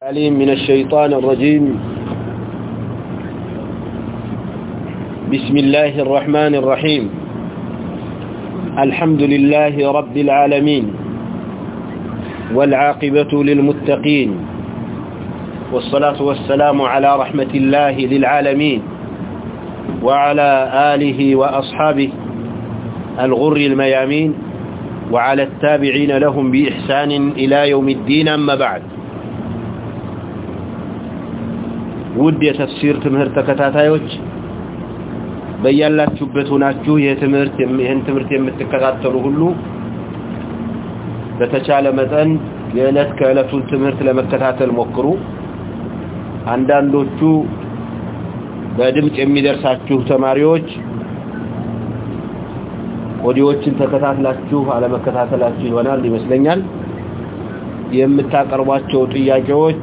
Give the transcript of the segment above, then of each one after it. عليم من الشيطان الرجيم بسم الله الرحمن الرحيم الحمد لله رب العالمين والعاقبة للمتقين والصلاة والسلام على رحمة الله للعالمين وعلى آله وأصحابه الغر الميامين وعلى التابعين لهم بإحسان إلى يوم الدين أما بعد ውድ የተፍሲር ትምህርት ተከታታዮች በእያላችሁበት ሆናችሁ የትምህርት ይህን ትምህርት የምትከታተሉ ሁሉ በተቻለ መጠን የዕለት ከዕለቱን ትምህርት ለመከታተል ሞክሩ አንዳንዶቹ በድምፅ የሚደርሳችሁ ተማሪዎች ኦዲዮዎችን ተከታትላችሁ አለመከታተላችሁ ይሆናል ይመስለኛል የምታቀርቧቸው ጥያቄዎች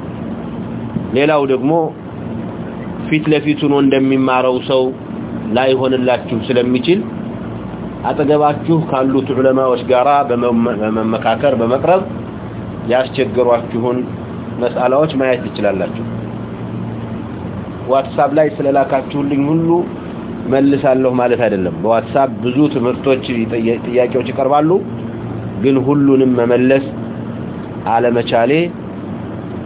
ሌላው ደግሞ ፊት ለፊቱን እንደሚማረው ሰው ላይሆንላችሁ ስለሚችል አጠገባችሁ ካሉት ዑለማዎች ጋራ በመመካከር በመቅረብ ያስቸግሯችሁን መስአላዎች ማየት ይችላልላችሁ ዋትስአፕ ላይ ስለላካችሁልኝ ሁሉ መልሳለሁ ማለት አይደለም በዋትስአፕ ብዙ ትምህርቶች ጥያቄዎች ይቀርባሉ ግን ሁሉንም መመለስ አለመቻሌ መቻሌ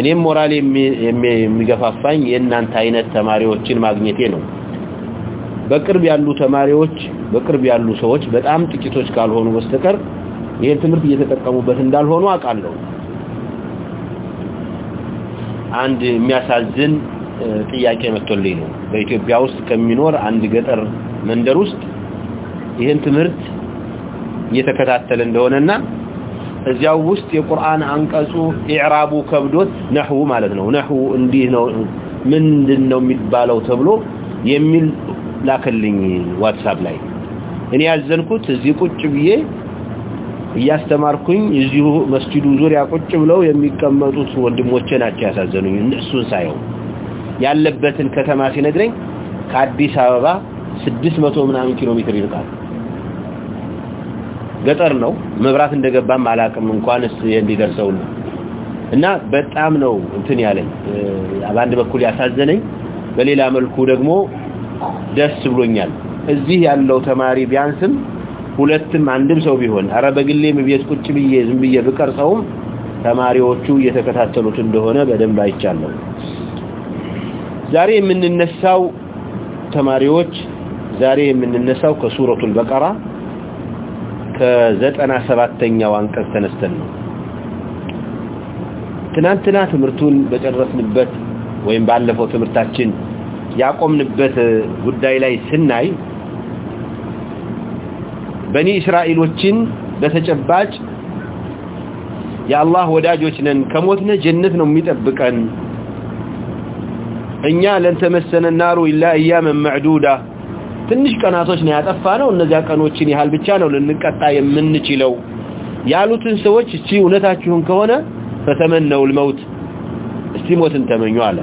እኔም ሞራል የሚገፋፋኝ የእናንተ አይነት ተማሪዎችን ማግኘቴ ነው በቅርብ ያሉ ተማሪዎች በቅርብ ያሉ ሰዎች በጣም ጥቂቶች ካልሆኑ በስተቀር ይህን ትምህርት እየተጠቀሙበት እንዳልሆኑ አውቃለሁ አንድ የሚያሳዝን ጥያቄ መጥቶልኝ ነው በኢትዮጵያ ውስጥ ከሚኖር አንድ ገጠር መንደር ውስጥ ይህን ትምህርት እየተከታተለ እንደሆነና እዚያው ውስጥ የቁርአን አንቀጹ ኢዕራቡ ከብዶት ነህው ማለት ነው ነህው እንዲህ ነው ምንድነው የሚባለው ተብሎ የሚል ላከልኝ ዋትስአፕ ላይ እኔ ያዘንኩት እዚህ ቁጭ ብዬ እያስተማርኩኝ እዚሁ መስጂዱ ዙሪያ ቁጭ ብለው የሚቀመጡት ወንድሞቼ ናቸው ያሳዘኑኝ እነሱን ሳየው ያለበትን ከተማ ሲነግረኝ ከአዲስ አበባ 600 ምናምን ኪሎ ሜትር ይርቃል ገጠር ነው መብራት እንደገባ ማላቀም እንኳንስ እንዲደርሰው ነው እና በጣም ነው እንትን ያለኝ አባንድ በኩል ያሳዘነኝ በሌላ መልኩ ደግሞ ደስ ብሎኛል እዚህ ያለው ተማሪ ቢያንስም ሁለትም አንድም ሰው ቢሆን አረ በግሌም ቤት ቁጭ ብዬ ዝም ብዬ ብቀርጸው ተማሪዎቹ እየተከታተሉት እንደሆነ በደንብ አይቻለሁ ዛሬ የምንነሳው ተማሪዎች ዛሬ የምንነሳው ከሱረቱል በቀራ ከዘጠና ሰባተኛው አንቀጽ ተነስተን ነው ትናንትና ትምህርቱን በጨረስንበት ወይም ባለፈው ትምህርታችን ያቆምንበት ጉዳይ ላይ ስናይ በኒ እስራኤሎችን በተጨባጭ የአላህ ወዳጆች ነን ከሞትነ ጀነት ነው የሚጠብቀን እኛ ለንተመሰነ ናሩ ኢላ እያመን ማዕዱዳ ትንሽ ቀናቶች ነው ያጠፋነው እነዚያ ቀኖችን ይhall ብቻ ነው ለንቀጣ የምንችለው ያሉትን ሰዎች እቺ ወነታችሁን ከሆነ ፈተመነው ለሞት እስቲ ሞትን ተመኙ አለ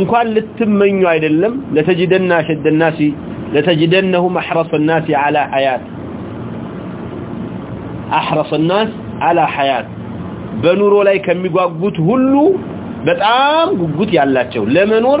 እንኳን ልትመኙ አይደለም ለተጅደና ሸደና ሲ ለተጅደነሁ محرص الناس على حياه احرص الناس على حياه በኑሮ ላይ ከሚጓጉት ሁሉ በጣም ጉጉት ያላቸው ለመኖር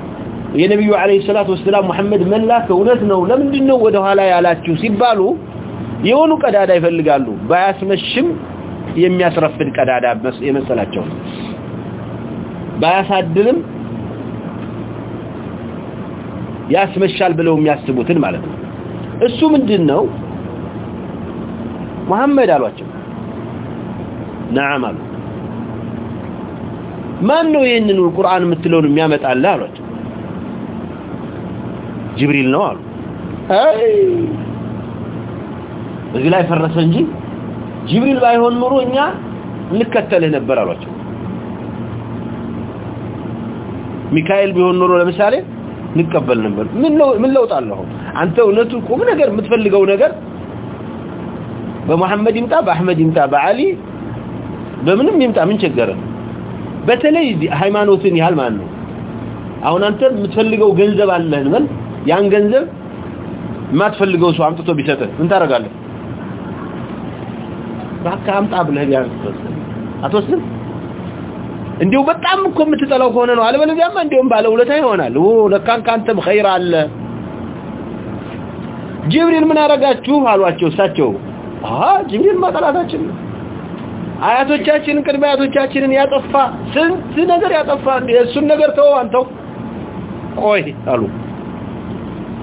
የነብዩ አለይሂ ሰላቱ ወሰለም መሐመድ መላከ ወለት ነው ለምን ነው ወደ ኋላ ያላችሁ ሲባሉ የሆኑ ቀዳዳ ይፈልጋሉ ባያስመሽም የሚያስረፍድ ቀዳዳ የመሰላቸው ባያሳድልም ያስመሻል ብለው የሚያስቡትን ማለት ነው እሱ ምንድነው መሐመድ አሏቸው نعم አሉ ማን ነው ይሄንን ቁርአን የምትለውን የሚያመጣልህ አሏቸው ጅብሪል ነው አሉ። እዚህ ላይ ፈረሰ እንጂ ጅብሪል ባይሆን ኑሮ እኛ እንከተልህ ነበር አሏቸው። ሚካኤል ቢሆን ኑሮ ለምሳሌ እንቀበል ነበር። ምን ለውጥ አለሁ? አንተ እውነቱ ቁም ነገር የምትፈልገው ነገር በመሐመድ ይምጣ፣ በአህመድ ይምጣ፣ በአሊ በምንም ይምጣ ምን ቸገረ? በተለይ ሃይማኖትን ያህል ማን ነው አሁን አንተ የምትፈልገው ገንዘብ አለህን በል جیوریارا گیا چو آچیو سچو ہاں جی آیا تو چاچی کر میں اپنی گھر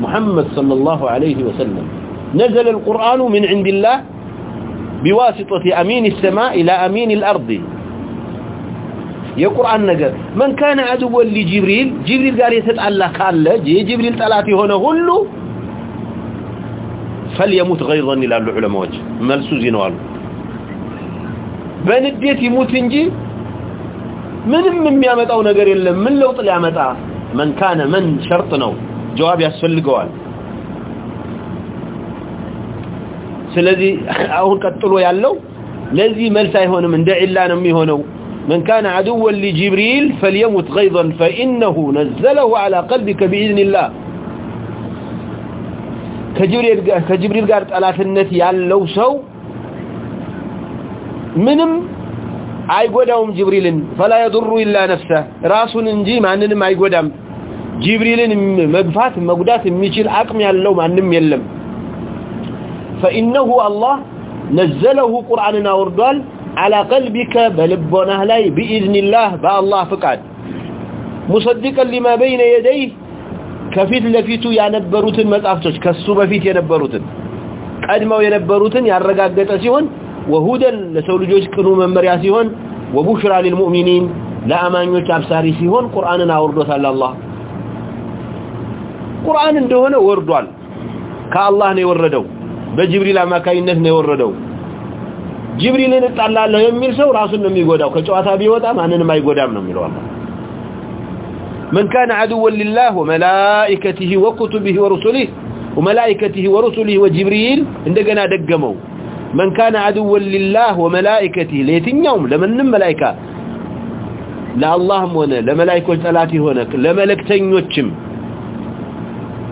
محمد صلى الله عليه وسلم نزل القرآن من عند الله بواسطة أمين السماء إلى أمين الأرض يقرآن نقر من كان عدوا لجبريل جبريل قال يتتعلى قال له جبريل تلاتي هنا هلو فليموت غيظا إلى العلم وجه ملسو زينوال بان الديت يموت انجي من من يامت او نقر من لو طلع متاع من كان من شرطنا جواب يسفل قوال سلذي اهون قتلوا يالو لذي ملسا يهونم اندع الله نمي هونو من كان عدوا لجبريل فليمت غيظا فإنه نزله على قلبك بإذن الله كجبريل ጋር ከጅብሪል ጋር ጠላትነት ያለው ሰው ምንም አይጎዳውም ጅብሪልን فلا يضر الا نفسه ራሱን እንጂ ማንንም አይጎዳም ጅብሪልን መግፋት መጉዳት የሚችል አቅም ያለው ማንም የለም فإنه الله نزله قرآننا وردوال على قلبك بلبونه لي بإذن الله با الله فقد مصدقا لما بين يديه كفيت لفيتو يا ينبروتن مصافتوش كسو بفيت ينبروتن قدمو ينبروتن يرغاغط سيون وهدى لسو لجوج قنو ممريا سيون وبشرى للمؤمنين لا امانيوچ ابصاري سيون قرآننا وردوت الله ቁርአን እንደሆነ ወርዷል ካአላህ ነው የወረደው በጅብሪል አማካይነት ነው የወረደው ጅብሪልን እጣላለሁ የሚል ሰው ራሱን ነው የሚጎዳው ከጨዋታ ቢወጣ ማንንም አይጎዳም ነው የሚለው አላህ من كان عدوا لله وملائكته وكتبه ورسله وملائكته ورسله وجبريل عندنا دغمو من كان عدوا لله وملائكته ليتنيوم لمن الملائكه لا اللهم ولا لملائكه طلاتي هنا لملكتنيوچم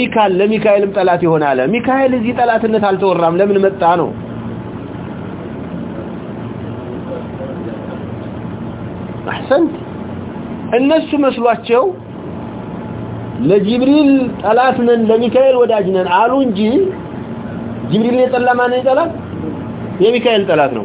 ሚካኤል ለሚካኤልም ጣላት ይሆናል ሚካኤል እዚ ጣላትነት አልተወራም ለምን መጣ ነው አህሰንት እነሱ መስሏቸው ለጅብሪል ጣላት ነን ለሚካኤል ወዳጅ ነን አሉ እንጂ ጅብሪል የጠላ ማን ነው የሚካኤል ጣላት ነው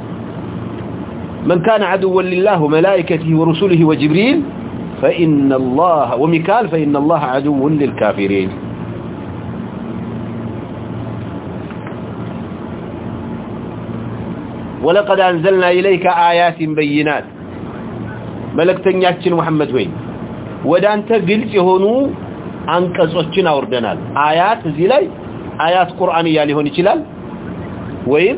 من كان عدوا لله وملائكته ورسله وجبريل فإن الله ومكال فإن الله عدو للكافرين ولقد أنزلنا إليك آيات بينات ملكتن ياتشن محمد وين ودانت قلت هنو أنك سوشن أوردنال آيات زيلاي آيات قرآنية لهوني چلال وين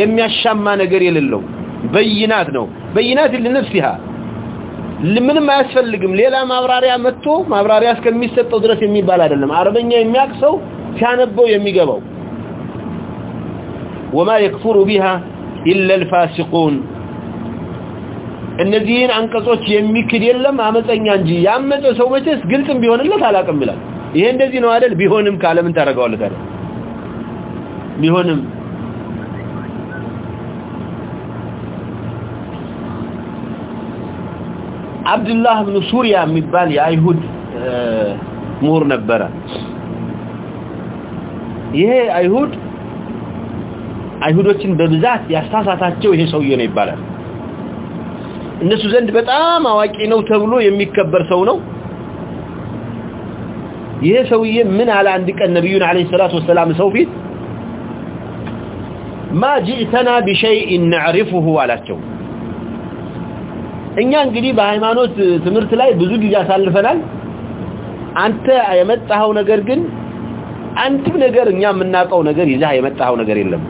የሚያሻማ ነገር የሌለው በይናት ነው በይናት ለነፍስها ምንም አያስፈልግም ሌላ ማብራሪያ መጥቶ ማብራሪያ እስከሚሰጠው ድረስ የሚባል አይደለም አረበኛ የሚያክሰው ሲያነበው የሚገባው وما يكفر بها الا الفاسقون እነዚህን አንቀጾች የሚክድ የለም አመፀኛ እንጂ ያመፀ ሰው መቼስ ግልጽም ቢሆንለት አላቀምላል ይሄ እንደዚህ ነው አይደል ቢሆንም ካለምን ታረጋውልታለህ ቢሆንም عبد الله بن سوريا مبال يهود مور نبرا يهي يهود يهودوچن بذات ياستاساتاچو يهي سويو نيبالا እነሱ ዘንድ በጣም አዋቂ ነው ተብሎ የሚከበር ሰው ነው ይሄ ሰውዬ ምን አለ አንድ ቀን ነብዩን አለይሂ ሰላቱ ወሰለም ሰው ፊት ما جئتنا بشيء نعرفه አላቸው እኛ እንግዲህ በሃይማኖት ትምህርት ላይ ብዙ ጊዜ አሳልፈናል አንተ የመጣኸው ነገር ግን አንድም ነገር እኛ የምናውቀው ነገር ይዛ የመጣኸው ነገር የለም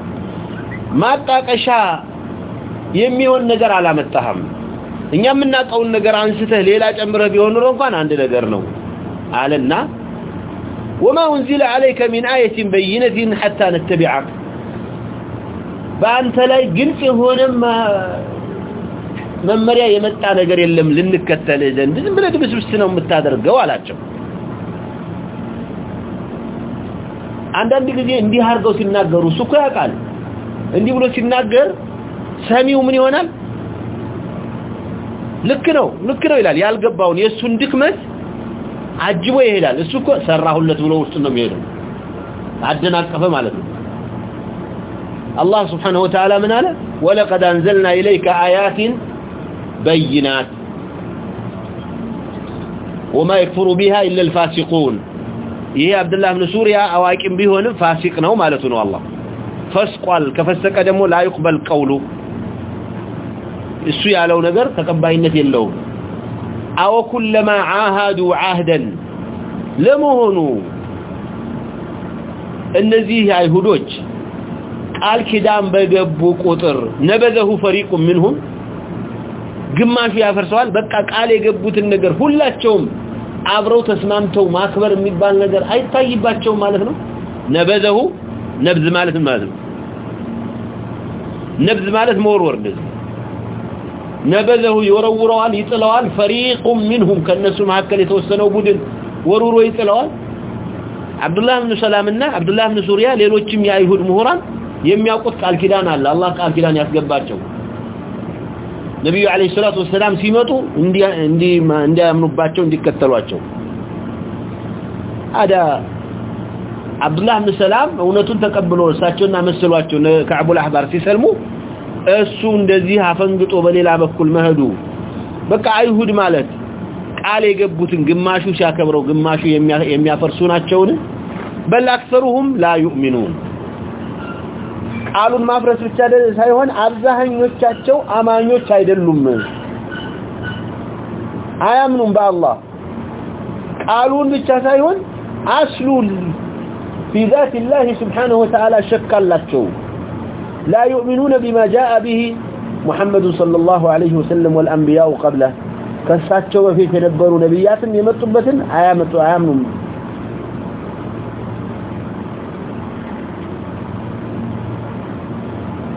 ማጣቀሻ የሚሆን ነገር አላመጣህም እኛ የምናውቀውን ነገር አንስተህ ሌላ ጨምረህ ቢሆን ኖሮ እንኳን አንድ ነገር ነው አለና وما انزل عليك من ايه بينه حتى نتبعك بان تلاقي جنس هون መመሪያ የመጣ ነገር የለም ልንከተል ዘንድ ዝም ብለህ ድብስብስ ነው የምታደርገው አላቸው አንዳንድ ጊዜ እንዲህ አድርገው ሲናገሩ እሱ እኮ ያውቃል እንዲህ ብሎ ሲናገር ሰሚው ምን ይሆናል ልክ ነው ልክ ነው ይላል ያልገባውን የእሱን ድክመት አጅቦ ይሄዳል እሱ እኮ ሰራሁለት ብሎ ውስጥ ነው የሚሄደው አደናቀፈ ማለት ነው الله سبحانه وتعالى من قال ولقد أنزلنا إليك آيات بينات وما يكفر بها إلا الفاسقون إيه عبد الله من سوريا أوائكم بهن فاسقنا وما لتنو الله فاسق كفاسق دمو لا يقبل قوله السوية لو نقر تقبعي النتي اللو أو كلما عاهدوا عهدا لمهنوا النزيه عيهدوج قال كدام بقبو قطر نبذه فريق منهم ግማሽ ያፈርሰዋል በቃ ቃል የገቡትን ነገር ሁላቸውም አብረው ተስማምተው ማክበር የሚባል ነገር አይታይባቸውም ማለት ነው ነበዘሁ ነብዝ ማለት ማለት ነው ነብዝ ማለት መወርወር ነው ነበዘሁ ይወረውረዋል ይጥለዋል فريقهم منهم ከነሱ መካከለ የተወሰነው ቡድን ወሩሮ ይጥለዋል አብዱላህ ኢብኑ ሰላምና አብዱላህ ኢብኑ ሱሪያ ሌሎችም ያይሁድ ምሁራን የሚያውቁት ቃል ኪዳን አለ አላህ ቃል ኪዳን ያስገባቸው ነብዩ አለይሂ ሰላቱ ወሰለም ሲመጡ እንዲ እንዲ እንዲያምኑባቸው እንዲከተሏቸው አዳ አብዱላህ ኢብኑ ሰላም ወነቱን ተቀብሎ እሳቸውና መስሏቸው ከአቡል አህባር ሲሰልሙ እሱ እንደዚህ አፈንግጦ በሌላ በኩል መሄዱ በቃ አይሁድ ማለት ቃል የገቡትን ግማሹ ሲያከብረው ግማሹ የሚያፈርሱ ናቸውን በላክሰሩሁም لا يؤمنون ቃሉን ማፍረስ ብቻ ሳይሆን አብዛኞቻቸው አማኞች አይደሉም አያምኑም በአላህ ቃሉን ብቻ ሳይሆን አስሉን في ذات الله سبحانه وتعالى شك اللاتو لا يؤمنون بما جاء به محمد صلى الله عليه وسلم والأنبياء قبله كالساتشو وفيت نبروا نبياتهم يمتبتن آيامتوا آيامنوا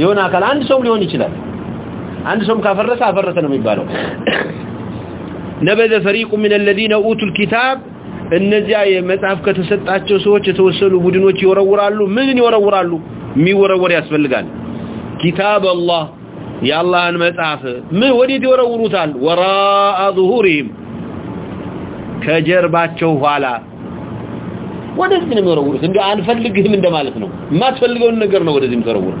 የሆነ አካል አንድ ሰውም ሊሆን ይችላል አንድ ሰውም ካፈረሰ አፈረሰ ነው የሚባለው ነበዘ ፈሪቁ ሚን الذين اوتوا الكتاب እነዚያ የመጽሐፍ ከተሰጣቸው ሰዎች የተወሰኑ ቡድኖች ይወረውራሉ ምን ይወረውራሉ የሚወረወር ያስፈልጋል كتاب الله የአላህን መጽሐፍ ምን ወዴት ይወረውሩታል ወራ ظهورهم ከጀርባቸው ኋላ ወደዚህ ነው የሚወረውሩት እንደ አንፈልግህም እንደማለት ነው ማትፈልገውን ነገር ነው ወደዚህም ተወረውሩት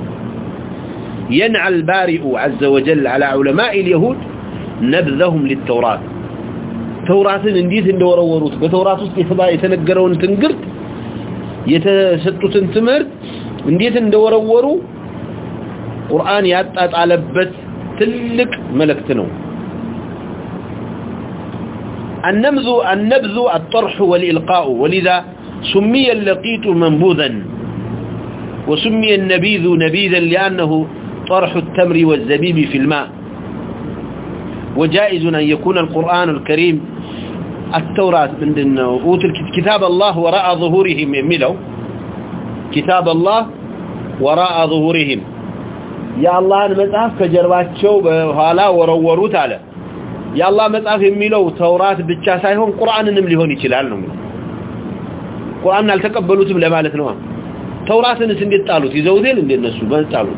ينعى البارئ عز وجل على علماء اليهود نبذهم للتوراة توراة انديت اندور وروت بتوراة استفاء يتنقروا انتنقرت يتشتت انتمر انديت اندور ورو قرآن يأتأت على بث تلك ملكتنو النمذ النبذ الطرح والإلقاء ولذا سمي اللقيت منبوذا وسمي النبيذ نبيذا لأنه طرح التمر والزبيب في الماء وجائز أن يكون القرآن الكريم التوراة من دن كتاب الله وراء ظهورهم ملو كتاب الله وراء ظهورهم يا الله أنا مزعف كجربات شوبة هلا وروروا تعالى يا الله مزعف يميلوا توراة بالتشاسة هون قرآن النملي هوني كلا لهم قرآن نالتكبلوا تبلي مالتنوا توراة نسم يتعلوا تزودين لنسوا بان تعلوا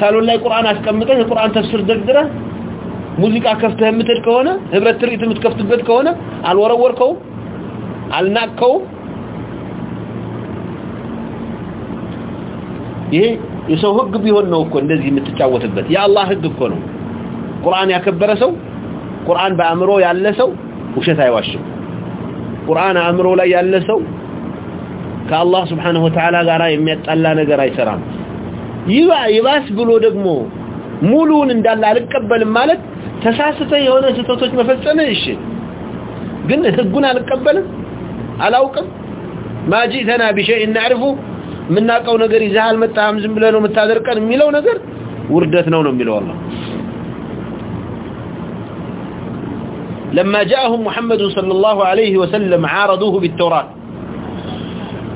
ሳሎን ላይ ቁርአን አስቀምጠህ ቁርአን ተፍሲር ደግደረህ ሙዚቃ ከፍተህ የምትል ከሆነ ህብረት ትርኢት የምትከፍትበት ከሆነ አልወረወርከው አልናቀው ይሄ የሰው ህግ ቢሆን ነው እኮ እንደዚህ የምትጫወትበት የአላህ ህግ እኮ ነው ቁርአን ያከበረ ሰው ቁርአን በአምሮ ያለ ሰው ውሸት አይዋሽም ቁርአን አምሮ ላይ ያለ ሰው ከአላህ Subhanahu Wa Ta'ala ጋር የሚያጣላ ነገር አይሰራም ይባስ ብሎ ደግሞ ሙሉውን እንዳለ አልቀበልም ማለት ተሳስተ የሆነ ስህተቶች መፈጸመ እሺ ግን ህጉን አልቀበልም አላውቅም ማጂ ተና بشيء نعرفه የምናውቀው ነገር ይዘህ አልመጣህም ዝም ብለህ ነው የምታደርቀን የሚለው ነገር ውርደት ነው ነው የሚለው አላህ لما جاءهم محمد صلى الله عليه وسلم عارضوه بالتوراة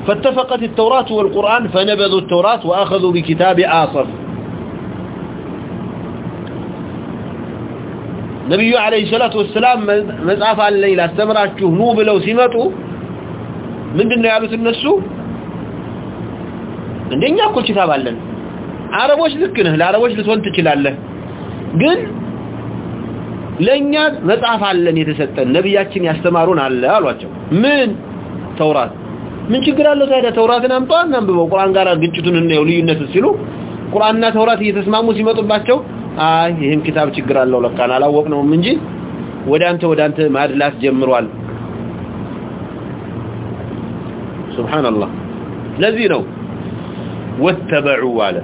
فاتفقت التوراة والقرآن فنبذوا التوراة وأخذوا بكتاب آصف نبي عليه الصلاة والسلام مزعف على الليلة استمرات جهنوب لو سمته من دن يعبث النسو من دن يأكل كتاب علن عربوش ذكنه لعربوش لسوان تكلال له قل لن يأكل مزعف على الليلة نبي يأكل يستمرون على الليلة من توراة ምን ችግር አለው ታዲያ ተውራትን አምጣ እናንብበው ቁርአን ጋር ግጭቱን እናየው ልዩነት ሲሉ ቁርአንና ተውራት እየተስማሙ ሲመጡባቸው አይ ይሄም ኪታብ ችግር አለው ለካን አላወቅነውም እንጂ ወዳንተ ወዳንተ ማድላት ጀምሯል سبحان الله لذي ነው واتبعوا على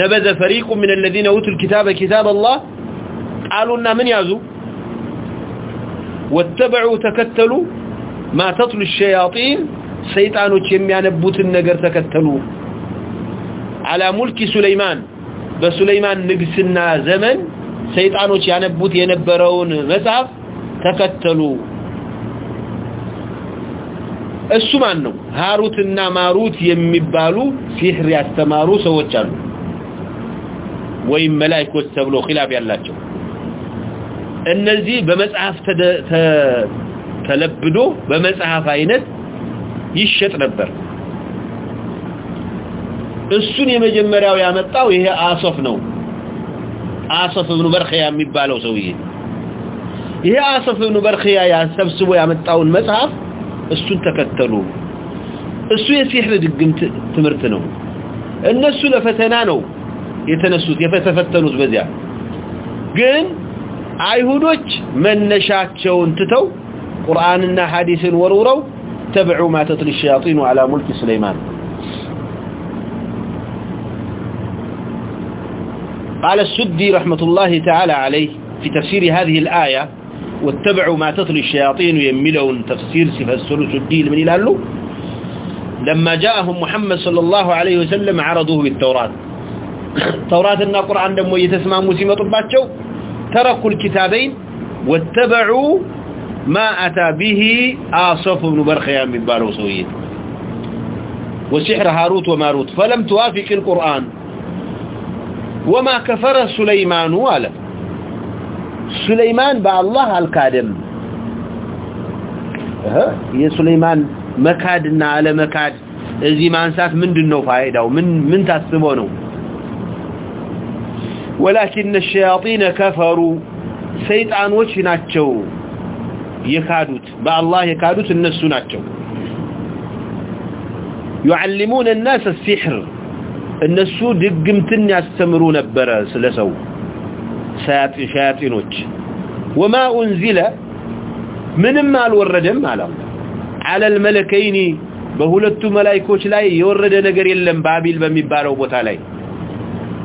نبذ فريق من الذين اوتوا الكتاب كتاب الله قالوا لنا من يعزوا واتبعوا تكتلوا ما تطل الشياطين سيطانو تشميان ابوت النقر تكتلوا على ملك سليمان بسليمان نقسنا زمن سيطانو تشميان ابوت ينبرون مساف تكتلوا السمان نو هاروت الناماروت يمبالو سيحر يستمارو سوى تشانو وإن ملايك واستبلو خلاف يالله እነዚህ በመጽሐፍ ተለብዶ በመጽሐፍ አይነት ይሸጥ ነበር እሱን የመጀመሪያው ያመጣው ይሄ አሶፍ ነው አሶፍ ኢብኑ በርኺያ የሚባለው ሰውዬ ይሄ አሶፍ ኢብኑ በርኺያ ያሰብስቦ ያመጣውን መጽሐፍ እሱን ተከተሉ እሱ የሲህር ድግምት ትምህርት ነው እነሱ ለፈተና ነው የተነሱት የፈተፈተኑት በዚያ ግን አይሁዶች መነሻቸውን ትተው ቁርአንና ሐዲስን ወርውረው تبعوا ما تتلي الشياطين على ملك سليمان قال السدي رحمة الله تعالى عليه في تفسير هذه الآية واتبعوا ما تتلي الشياطين يملون تفسير سفسر سدي لمن يلالو لما جاءهم محمد صلى الله عليه وسلم عرضوه بالتوراة توراة النا قرآن دمو يتسمى موسيمة طباتشو تركوا الكتابين واتبعوا ما أتى به آصف بن برخيان من باروسوية وسحر هاروت وماروت فلم توافق القرآن وما كفر سليمان ولا سليمان با الله الكادم يا سليمان مكادنا على مكاد اذا ما انسات من دنو فائدة ومن من تاسبونه ولكن الشياطين كفروا سيطان وشي ناتشو يكادوت با الله يكادوت النسو يعلمون الناس السحر النسو دقمتن يستمرون ببرا سلسو ساتي شاتي نوش وما انزل من المال والردم على على الملكين بهولدتو ملايكوش لاي يورد نقري اللم بابي الممبارو بوتالي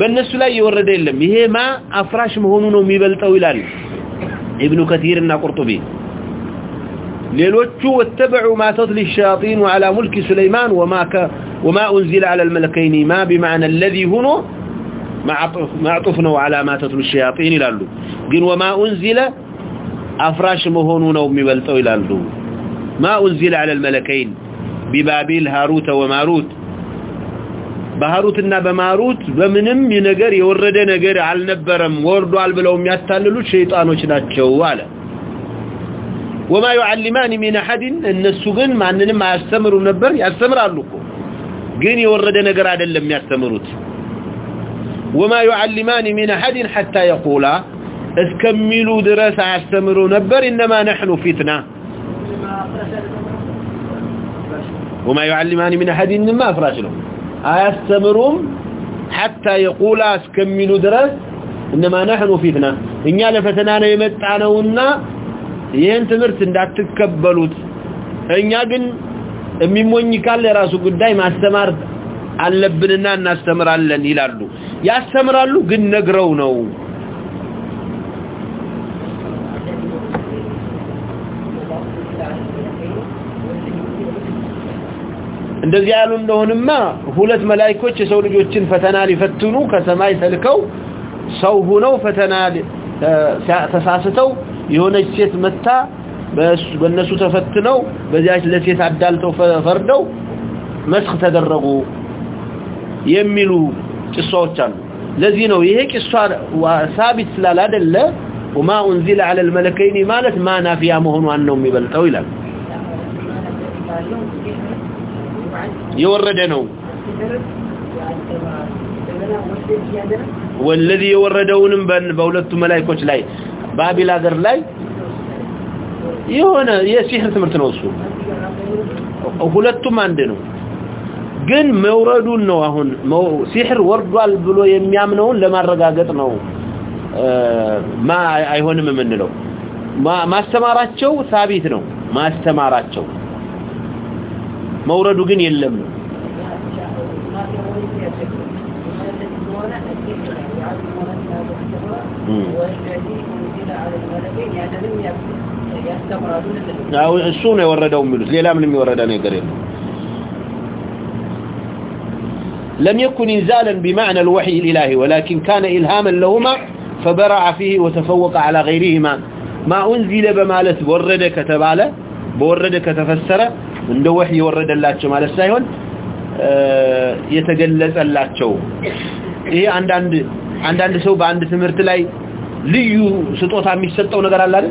በእነሱ ላይ የወረደ የለም ይሄማ አፍራሽ መሆኑ ነው የሚበልጠው ይላል ابن كثير እና قرطبي ሌሎቹ واتبعوا ما تتلي الشياطين على ملك سليمان وما ك... وما انزل على الملكين ما بمعنى الذي هنا معطفنا على ما تتلي الشياطين ይላሉ ግን وما انزل አፍራሽ መሆኑ ነው የሚበልጠው ይላሉ ما انزل على الملكين ببابل هاروت وماروت بحروتنا بماروت بمنم ينقر يورده نقر على النبرم وردو على البلوم يتعللو الشيطان وشنات شوالا وما يعلمان من أحد النسوغن مع أنهم يستمروا النبر يستمر عالوكو قين يورده نقر على اللم يستمروت وما يعلمان من أحد حتى يقولا اسكملوا دراسة يستمروا نبر إنما نحن فتنة وما يعلمان من أحد إنما أفراش لهم አያስተምሩም حتى يقول اسكملوا درس انما نحن فتنه ان يا لفتنا ነው የመጣነውና ይሄን ትምርት እንዳትከበሉት እኛ ግን የሚሞኝካል የራሱ ጉዳይ ማስተማር አለብንና እናስተምራለን ይላሉ ያስተምራሉ ግን ነግረው ነው እንደዚህ ያሉ እንደሆነማ ሁለት መላእክቶች የሰው ልጆችን ፈተና ሊፈትኑ ከሰማይ ተልከው ሰው ሆነው ፈተና ተሳስተው የሆነች ሴት መጣ በእነሱ ተፈትነው በዚያች ለሴት አዳልተው ፈርደው መስክ ተደረጉ የሚሉ ቅሷዎች አሉ። ለዚህ ነው ይሄ ቂሷ ሳቢት ስላል አይደለ وما انزل على الملكين ما لا ما نافيا مهونو انو ميبلطو يلال والذي يوردون بن باولت ملائكوچ لاي بابيل اذر لاي يونا يا شيخ انت مرت نوصو او ولتوم اندنو كن موردون نو اهون مو سحر وردوال بلو يميامنون لما راغاغط نو ما ايهون ممنلو ما ما استماراتشو ثابت ما استماراتشو መውረዱ ግን የለም ነው እሱ ነው የወረደው የሚሉት ሌላ ምንም የወረደ ነገር የለም لم يكن انزالا بمعنى الوحي الالهي ولكن كان الهاما لهما فبرع فيه وتفوق على غيرهما ما انزل بمالت ورد كتباله بورد كتفسره እንደ ወህይ ወረደላቸው ማለት ሳይሆን የተገለጸላቸው ይሄ አንዳንድ አንዳንድ ሰው በአንድ ትምህርት ላይ ልዩ ስጦታ የሚሰጠው ነገር አለ አይደል?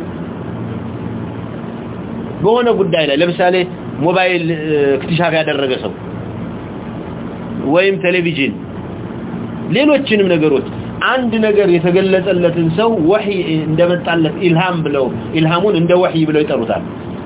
በሆነ ጉዳይ ላይ ለምሳሌ ሞባይል ክትሻፍ ያደረገ ሰው ወይም ቴሌቪዥን ሌሎችንም ነገሮች አንድ ነገር የተገለጸለትን ሰው ወህይ እንደመጣለት ኢልሃም ብለው ኢልሃሙን እንደ ወህይ ብለው ይጠሩታል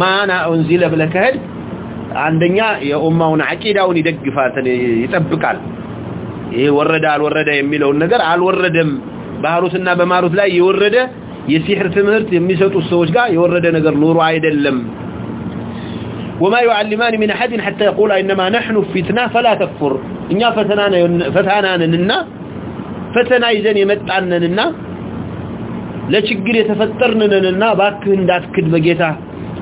ማና ኡንዚለ ብለከህድ አንደኛ የኡማውን አቂዳውን ይደግፋተን ይጠብቃል ይሄ ወረደ አልወረደ የሚለውን ነገር አልወረደም ባህሩስና በማሩስ ላይ ይወረደ የሲህር ትምህርት የሚሰጡ ሰዎች ጋር የወረደ ነገር ኑሮ አይደለም وما يعلمان من احد حتى يقول انما نحن فتنه فلا تكفر انيا فتنانا فتناننا فتنا اذا يمطانننا لا شجر يتفطرنننا باكه انداتكد بجيتا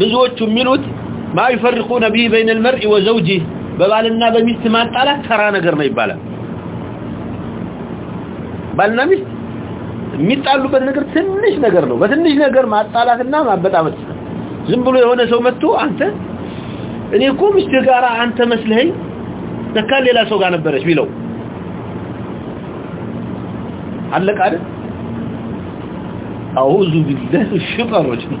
ብዙዎቹ የሚሉት ما يفرقون به بين المرء وزوجه ببالنا بميست ما طال ترى ነገር ነው ይባላል ባልና ሚስት የሚጣሉበት ነገር ትንሽ ነገር ነው በትንሽ ነገር ማጣላትና ማበጣበጥ ዝም ብሎ የሆነ ሰው መጥቶ አንተ እኔ እኮ ምስት ጋራ አንተ መስለኸኝ ለካ ሌላ ሰው ጋር ነበረች ቢለው አለቀ አይደል አውዙ ቢላህ ሽፈሮች ነው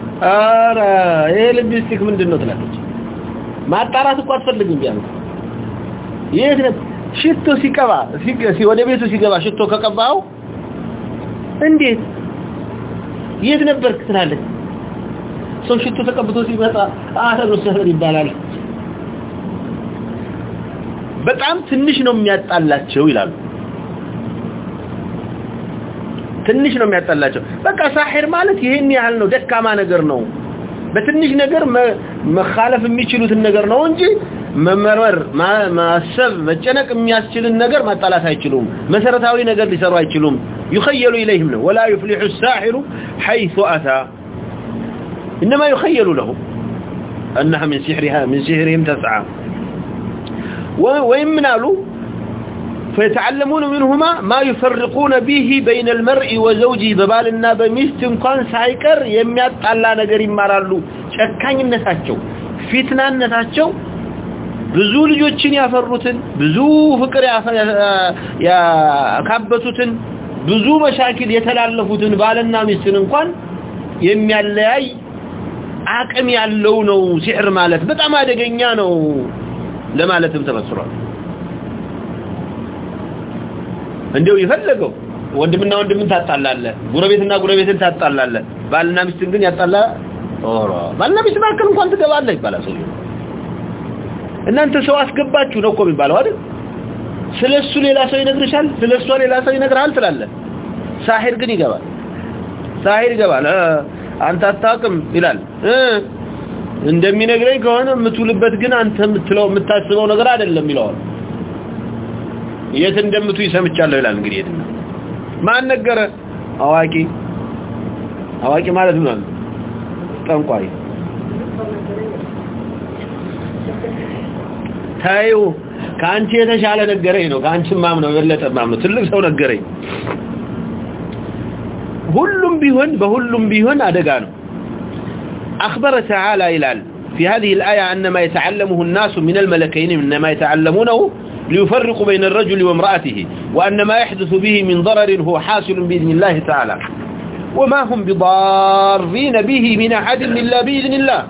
አረ ይሄ ልብስቲክ ምንድነው ትላለች ማጣራት እኮ አትፈልግም ያን ይሄ ሽቶ ሲቀባ ሲገሲ ወደ ቤቱ ሲገባ ሽቶ ከቀባው እንዴት የት ነበርክ ትላለች ሰው ሽቶ ተቀብቶ ሲመጣ አረ ነው ይባላል በጣም ትንሽ ነው የሚያጣላቸው ይላሉ። ትንሽ ነው የሚያጣላቸው በቃ ሳህር ማለት ይሄን ያህል ነው ደካማ ነገር ነው በትንሽ ነገር መخالፍ የሚችሉት ነገር ነው እንጂ መመረር ማሰብ መጨነቅ የሚያስችልን ነገር ማጣላት አይችሉም መሰረታዊ ነገር ሊሰሩ አይችሉም يخيلوا اليهم ولا يفلح الساحر حيث اتى انما يخيل له انها من سحرها من سحرهم تسعى وين منالو فيتعلمون منهما ما يفرقون به بين المرء وزوجه ببال النابة مستن قان سايكر يميات تعالى نقري مرارلو شكاين نساتشو فتنة نساتشو بزول جوتشين يفرطن بزول فكر يكبتتن بزول مشاكل يتلع اللفتن ببال النابة مستن قان يميات لأي اكمي اللونو سحر مالت بتعمال جنانو لما لتم تبصرون سینگر اللہ گو سا گوالی نگر نگر اللہ میل የት እንደምትይ ሰምቻለሁ ይላል እንግዲህ እድና ማን ነገረ አዋቂ አዋቂ ማለት ምን ማለት ነው ጠንቋይ ታዩ ካንቺ የተሻለ ነገረኝ ነው ካንቺ ማም ነው ወለተ ማም ነው ትልቅ ሰው ነገረኝ ሁሉም ቢሆን በሁሉም ቢሆን አደጋ ነው اخبر تعالى الى في هذه الايه ان ما يتعلمه الناس من الملكين من يتعلمونه ليفرق بين الرجل وامرأته وأن ما يحدث به من ضرر هو حاصل بإذن الله تعالى وما هم بضارين به من أحد من الله بإذن الله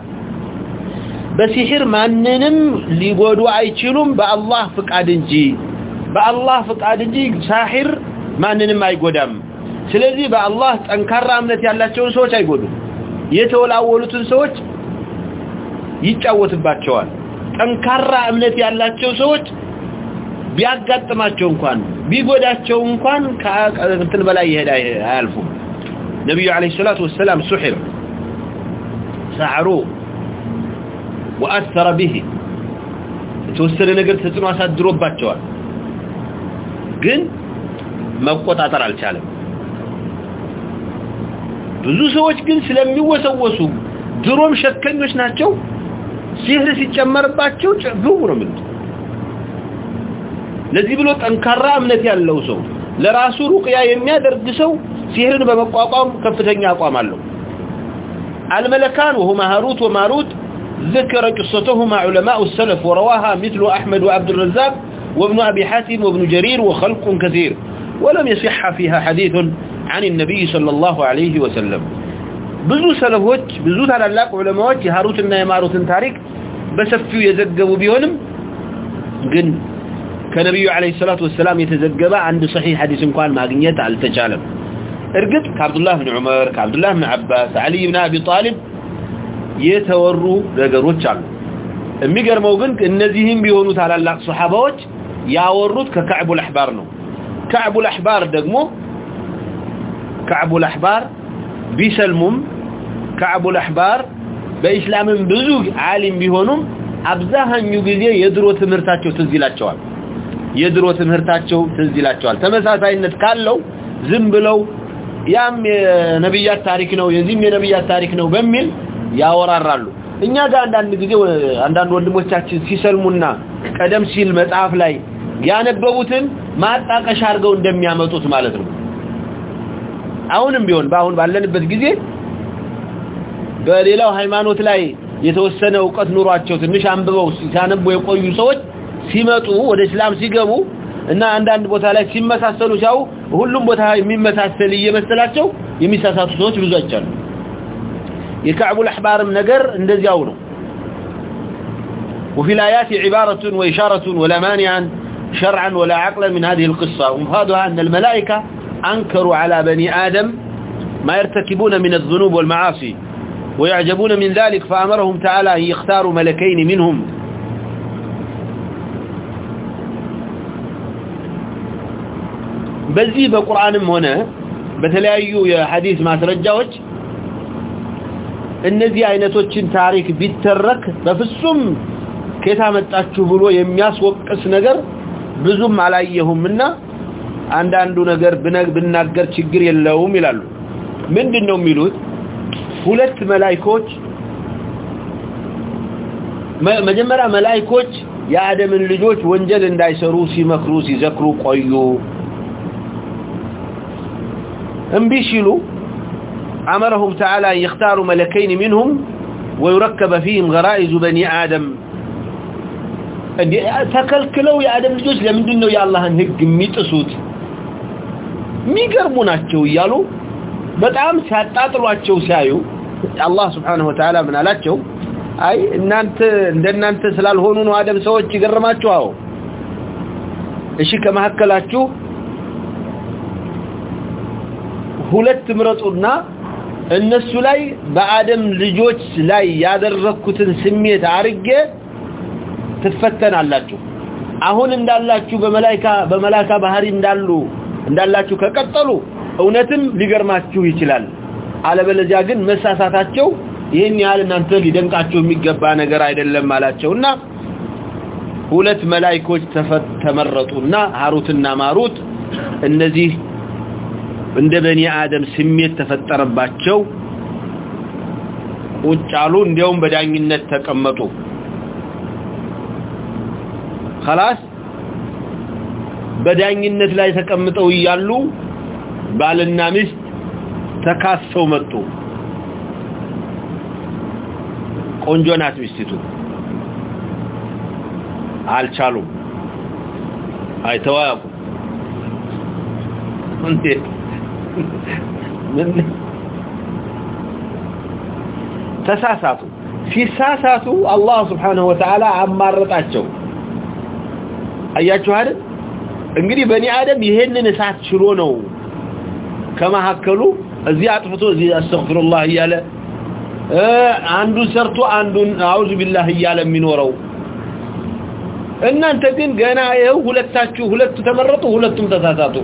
بسحر ما ننم لقودوا عيشلهم بالله فقعد انجي بالله فقعد انجي ساحر ما ننم عيقودهم سلذي بالله تنكر عملتي على الله سوش عيقودوا يتولى أولوتن سوش يتعوت باتشوان تنكر عملتي على الله سوش ቢያጋጥማቸው እንኳን ቢጎዳቸው እንኳን ከእንትን በላይ ይሄዳ አያልፉ ነብዩ አለይሂ ሰላቱ ወሰለም ሱህር ሳዕሩ ወአثر به ተወሰነ ነገር ተጽኖ አሳድሮባቸዋል ግን መቆጣጠር አልቻለም ብዙ ሰዎች ግን ስለሚወሰወሱ ድሮም ሸከኞች ናቸው ሲህር ሲጨመርባቸው ጽቡ ነው ማለት ለዚህ ብሎ ጠንካራ እምነት ያለው ሰው ለራሱ ሩቅያ የሚያደርግ ሰው ሲህርን በመቋቋም ከፍተኛ አቋም አለው الملكان وهما هاروت وماروت ذكر قصتهما علماء السلف ورواها مثل احمد وعبد الرزاق وابن ابي حاتم وابن جرير وخلق كثير ولم يصح فيها حديث عن النبي صلى الله عليه وسلم ብዙ ሰለፎች ብዙ ታላላቅ ዑለማዎች የሃሩትና የማሩትን ታሪክ በሰፊው የዘገቡ ቢሆንም ግን كنبيه عليه الصلاة والسلام يتزقب عند صحيح حديث كان ماقنية على التجالب ارقد كعبد الله بن عمر كعبد الله بن عباس علي بن أبي طالب يتوروا بقروتش عنه الميقر موقنك النزيهين بيهونوا تعالى الله صحابه يتوروا ككعب الأحبار نو. كعب الأحبار دقمو كعب الأحبار بيسلمهم كعب الأحبار بإسلام بزوج عالم بيهونهم أبزاهم يقذي يدروا تمرتاتي وتنزيلات شوانه የድሮ ትምህርታቸው ትዝላቸዋል ተመሳሳይነት ካለው ዝም ብለው ያም የነብያት ታሪክ ነው የዚህም የነብያት ታሪክ ነው በሚል ያወራራሉ እኛ ጋር አንዳንድ ጊዜ አንዳንድ ወንድሞቻችን ሲሰልሙና ቀደም ሲል መጽሐፍ ላይ ያነበቡትን ማጣቀሻ አድርገው እንደሚያመጡት ማለት ነው አሁንም ቢሆን በአሁን ባለንበት ጊዜ በሌላው ሃይማኖት ላይ የተወሰነ እውቀት ኑሯቸው ትንሽ አንብበው ሲያነቡ የቆዩ ሰዎች ሲመጡ ወደ እስላም ሲገቡ እና አንዳንድ ቦታ ላይ ሲመሳሰሉ ሲያው ሁሉም ቦታ የሚመሳሰል እየመሰላቸው የሚሳሳቱ ሰዎች ብዙ አይቻሉ የካዕቡ አህባርም ነገር እንደዚያው ነው وفي الآيات عبارة وإشارة ولا مانعا شرعا ولا عقلا من هذه القصة ومفادها أن الملائكة أنكروا على بني آدم ما يرتكبون من الذنوب والمعاصي ويعجبون من ذلك فأمرهم تعالى أن يختاروا ملكين منهم በዚህ በቁርአንም ሆነ በተለያዩ የሐዲስ ማስረጃዎች እነዚህ አይነቶችን ታሪክ ቢተረክ በፍጹም ከታ መጣችሁ ብሎ የሚያስወቅስ ነገር ብዙም አላየሁምና አንዳንዱ ነገር ብነግ ብናገር ችግር የለውም ይላሉ ምንድነው የሚሉት ሁለት መላእክቶች መጀመሪያ መላእክቶች የአደምን ልጆች ወንጀል እንዳይሰሩ ሲመክሩ ሲዘክሩ ቆዩ هم بيشيلوا عمرهم تعالى ان يختاروا ملكين منهم ويركب فيهم غرائز بني ادم تكلكلوا يا ادم الجوز لهم دونه يا الله هنهج ميت أسود مي قربون أتشو يالو بدعم ساتات الله أتشو سايو الله سبحانه وتعالى من ألا أتشو أي إننا أنت سلال هونون وآدم سوى أتشو قرم أتشو هاو الشيكة ما ሁለት ምረጡና እነሱ ላይ በአደም ልጆች ላይ ያደረኩትን ስሜት አርጌ ትፈተናላችሁ አሁን እንዳላችሁ በመላእካ በመላእካ ባህሪ እንዳሉ እንዳላችሁ ከቀጠሉ እውነትም ሊገርማችሁ ይችላል አለበለዚያ ግን መሳሳታቸው ይሄን ያህል እናንተ ሊደንቃችሁ የሚገባ ነገር አይደለም አላችሁና ሁለት መላእክቶች ተፈ ተመረጡና ሃሩትና ማሩት እነዚህ እንደ በኒ አደም ስሜት ተፈጠረባቸው ወጫሉ እንደውም በዳኝነት ተቀመጡ خلاص በዳኝነት ላይ ተቀምጠው ይያሉ ባልና ሚስት ተካሰው መጡ ቆንጆ ናት ሚስቱ አልቻሉም አይተዋቁ እንዴ تساساتو في ساساتو الله سبحانه وتعالى عمار رتاتشو اياتشو هذا انجري بني آدم يهن نسات شرونه كما هكلو ازي عطفتو ازي استغفر الله يالا عندو سرتو عندو عوذ بالله يالا من ورو ان انت دين قناعيه هلتاتشو هلتو تمرتو هلتو تساساتو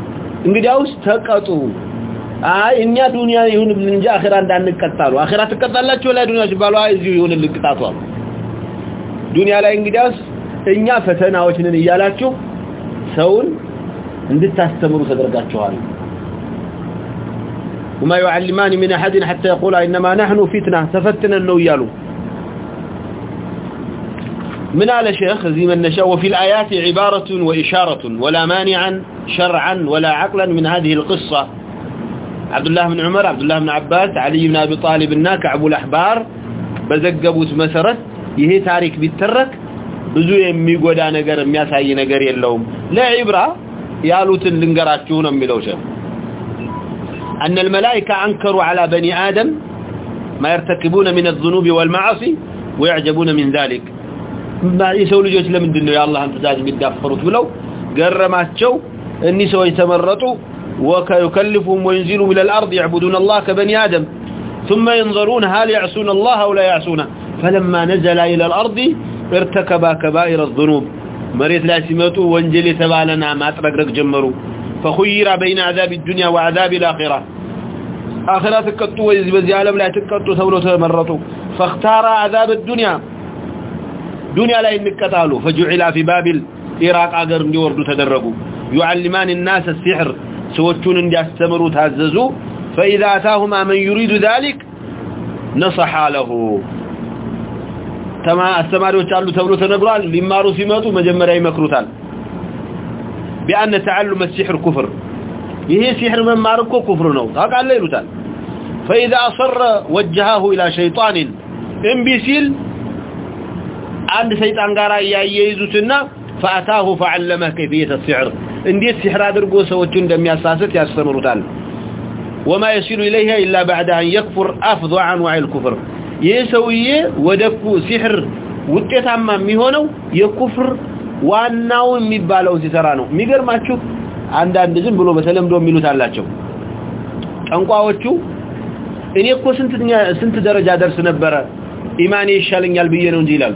እንግዲያውስ ተቀጡ አይ እኛ ዱንያ ይሁን እንጂ አኺራ እንዳንቀጣሉ አኺራ ተቀጣላችሁ ወላ ዱንያ ሲባሉ አይ እዚሁ ይሁን ልቅጣቷ ዱንያ ላይ እንግዲያውስ እኛ ፈተናዎችንን እያላችሁ ሰውን እንድታስተምሩ ተደርጋችኋል وما يعلمان من احد حتى يقول انما نحن فتنه تفتنا النو يالو من على شيخ زي من نشأ وفي الآيات عبارة وإشارة ولا مانعا شرعا ولا عقلا من هذه القصة عبد الله بن عمر عبد الله بن عباس علي بن أبي طالب الناك عبو الأحبار بزقب وتمسرت يهي تاريك بيترك بزو يمي قدا نقر مياسا يي نقر يلوم لا عبرة يالو تنلنقرات جونا ملوشا أن الملائكة أنكروا على بني آدم ما يرتكبون من الظنوب والمعاصي ويعجبون من ذلك የሰው ልጆች ለምንድን ነው ያላህን ትዛዝ የሚዳፈሩት ብለው ገረማቸው እኒ ሰው የተመረጡ ወከዩከልፉም ወይንዚሉም ኢላ الارض يعبدون الله كبني ادم ثم ينظرون هل يعصون الله او لا يعصونه فلما نزل الى الارض ارتكب كبائر الذنوب مريت لا سمطوا وانجل يتبالنا ما ترغرق جمروا فخير بين عذاب الدنيا وعذاب الاخره اخرتك تقطوا اذا بالعالم لا تقطوا ثولوا تمرطوا فاختار عذاب الدنيا دنيا لا يمكتالو فجعل في بابل العراق اگر نيوردو تدرغو يعلمان الناس السحر سوچون اندي استمروا تاززو فاذا اتاهما من يريد ذلك نصح له تمام استمروا تشالو تبلو تنبروال ليمارو سيماتو مجمر اي مكروتال بان تعلم السحر كفر يهي سحر من ماركو كفر نو ها قال لهوتال فاذا اصر وجهه الى شيطان ام بيسيل አንድ ሰይጣን ጋር ያያየ ይዙትና فاتاه فعلمه كيفيه السحر እንዴት ሲህር አድርጎ ሰዎች እንደሚያሳስት ያስተምሩታል وما يصل اليها الا بعد ان يكفر افضع عن وعي الكفر يسويه ودكو سحر ውጤታማ የሚሆነው የኩፍር ዋናው የሚባለው ሲሰራ ነው ሚገርማችሁ አንድ አንድ ዝም ብሎ በተለምዶ የሚሉት አላቸው ጠንቋዎቹ እኔ እኮ ስንት ስንት ደረጃ ደርስ ነበረ ኢማኔ ይሻለኛል ብዬ ነው እንጂ ይላሉ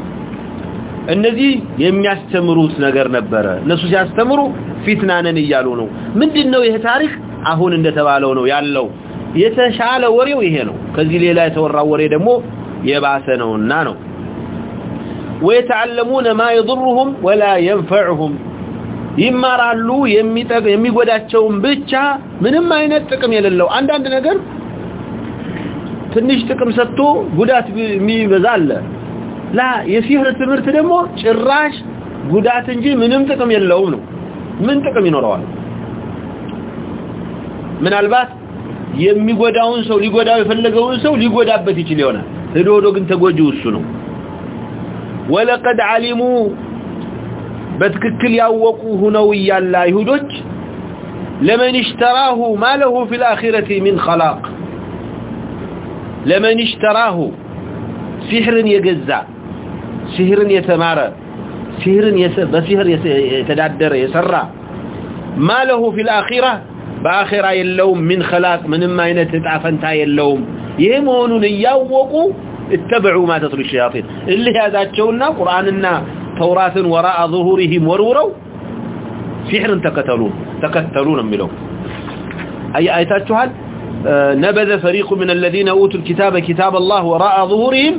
እነዚህ የሚያስተምሩት ነገር ነበረ እነሱ ሲያስተምሩ ፊትናነን እያሉ ነው ምንድን ነው ይሄ ታሪክ አሁን እንደተባለው ነው ያለው የተሻለ ወሬው ይሄ ነው ከዚህ ሌላ የተወራ ወሬ ደግሞ የባሰ ነውና ነው ويتعلمون ما يضرهم ولا ينفعهم ይማራሉ የሚጎዳቸውን ብቻ ምንም አይነት ጥቅም የለለው አንድ አንድ ነገር ትንሽ ጥቅም ሰጥቶ ጉዳት የሚበዛ አለ لا يسيح التمرت دمو شراش قدات نجي من انتكم يلاونه من انتكم ينوروان من البات يمي قداونسا ولي قداوي فلقاونسا ولي قدابتي تليونا هدودوك انت قوجو السنو ولقد علموا بذككل يوقوه نويا لا يهدوك لمن اشتراه ما له في الاخرة من خلاق لمن اشتراه سحر يقزاك ሲህርን የተማረ ሲህርን በሲህር የተዳደረ የሰራ ማለሁ في الاخره باخره የለውም من خلاق ምንም አይነት ጣፈንታ የለውም ይሄ መሆኑን ያወቁ اتبعوا ما تتلو الشياطين اللي هذاچونا قراننا توراتن وراء ظهورهم ورورو سحر تكتلوا تكتلوا نميلو اي ايتاچوحال نبذ فريق من الذين اوتوا الكتاب كتاب الله وراء ظهورهم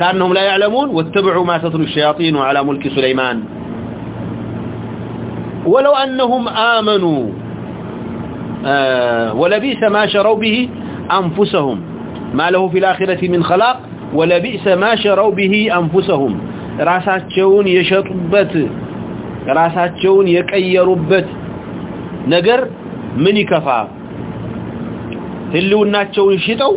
كأنهم لا يعلمون واتبعوا ما تتلو الشياطين على ملك سليمان ولو أنهم آمنوا ولبئس ما شروا به أنفسهم ما له في الآخرة من خلاق ولبئس ما شروا به أنفسهم راسات شون يشطبت راسات شون يكيربت نقر من كفا هلو الناس شون يشطوا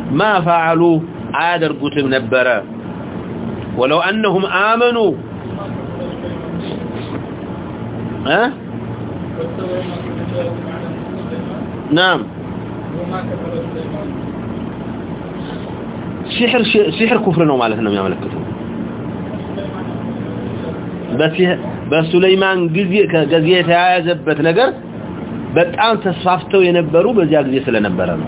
ما فعلوا عادر قتم نبرا ولو أنهم آمنوا ها؟ نعم سحر سحر كفر نو مالك نو يا ملك بس بس سليمان غزيه كغزيه تعازبت نجر بطان تصفافتو ينبروا بزي غزيه سلا نبره نو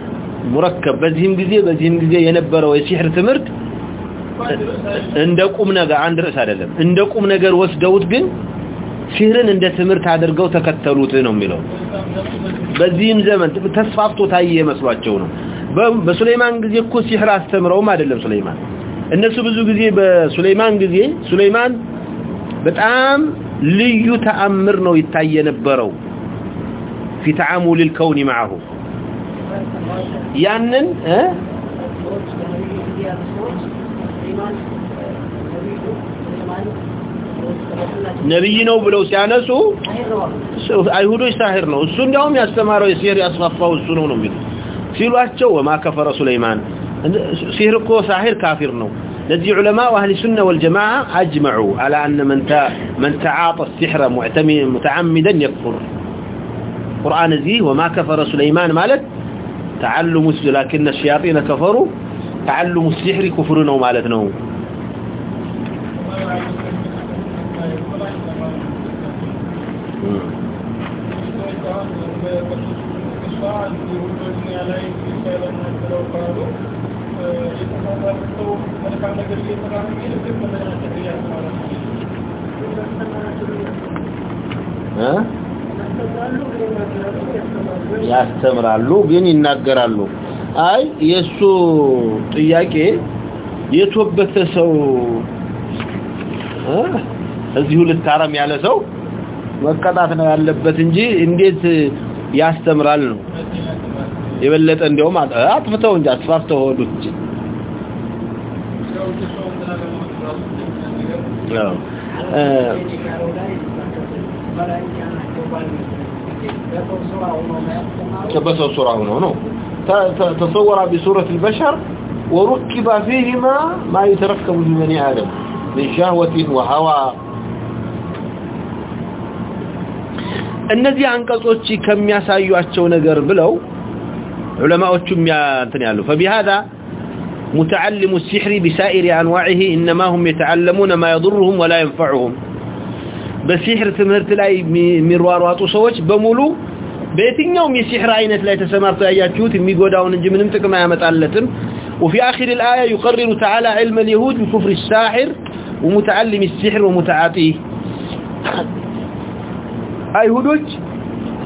مركب بزهم جزيه بزهم جزيه ينبره ويسيحر تمرت عندك امنا قا عند رأس عدد عندك امنا قا روس داوت بن سهرن عند تمرت عدر قوتا كالتالوتين هم ملو بزهم زمن تسفافتو تاييه مسلوات جونا بسليمان جزيه كو سيحر استمره وما دلم سليمان النسو بزو جزيه بسليمان جزيه سليمان بتعام ليو تأمرنا ويتاييه نبره في تعامل الكون معه ያንን ነቢይ ነው ብለው ሲያነሱ አይሁዶች ሳህር ነው እሱ እንዲያውም ያስተማረው የሲህር ያስፋፋው እሱ ነው ነው የሚሉት ሲሏቸው وما كفر سليمان ሲህር እኮ ሳህር ካፊር ነው لذي علماء اهل السنه والجماعه اجمعوا على ان من من تعاطى السحر معتمدا متعمدا يكفر قران ذي وما كفر سليمان مالك تعلم لكن الشياطين كفروا تعلم السحر كفرنا وما لدناه ها ያስተምራሉ ግን ይናገራሉ አይ የሱ ጥያቄ የቶበተ ሰው እዚሁ ልታረም ያለ ሰው መቀጣት ነው ያለበት እንጂ እንዴት ያስተምራል ነው የበለጠ እንደውም አጥፍተው እንጂ አስፋፍተው ሆዱት እ تبسوا هنا تصور بصورة البشر وركب فيهما ما يتركب في بني آدم من شهوة وهوى النذي عن قصوتش كم يسايو أشونا قربلو علماء أشم يتنعلو فبهذا متعلم السحر بسائر أنواعه إنما هم يتعلمون ما يضرهم ولا ينفعهم በሲህር ትምህርት ላይ የሚሯሯጡ ሰዎች በሙሉ በየትኛውም የሲህር አይነት ላይ ተሰማርተው ያያችሁት የሚጎዳውን እንጂ ምንም ጥቅም አያመጣለትም وفي اخر الايه يقرر تعالى علم اليهود بكفر الساحر ومتعلم السحر ومتعاطيه አይሁዶች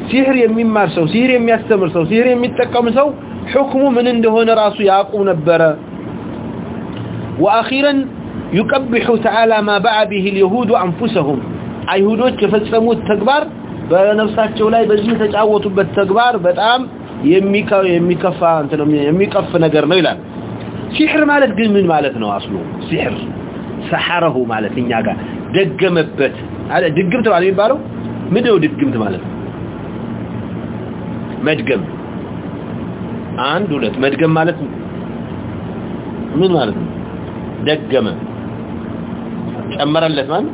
ሲህር የሚማር ሰው ሲህር የሚያስተምር ሰው ሲህር የሚጠቀም ሰው ህክሙ ምን እንደሆነ ራሱ ያቆም ነበር واخيرا يقبح تعالى ما باع به اليهود انفسهم አይሁዶች የፈጸሙት ተግባር በነፍሳቸው ላይ በዚህ ተጫወቱበት ተግባር በጣም የሚከፋ እንትንም የሚቀፍ ነገር ነው ይላል ሲህር ማለት ግን ምን ማለት ነው አስሉ ሲህር ሰሐረሁ ማለት እኛ ጋር ደገመበት አለ ድግምት ማለት የሚባለው ምንድነው ድግምት ማለት መድገም አንድ ሁለት መድገም ማለት ምን ማለት ነው ደገመ ጨመረለት ማለት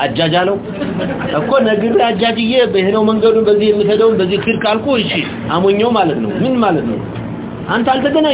آج جا جا لو سب کو ندی سے آج جا کی بہنوں منظور ندی جاؤ ندی پھر کام چالتے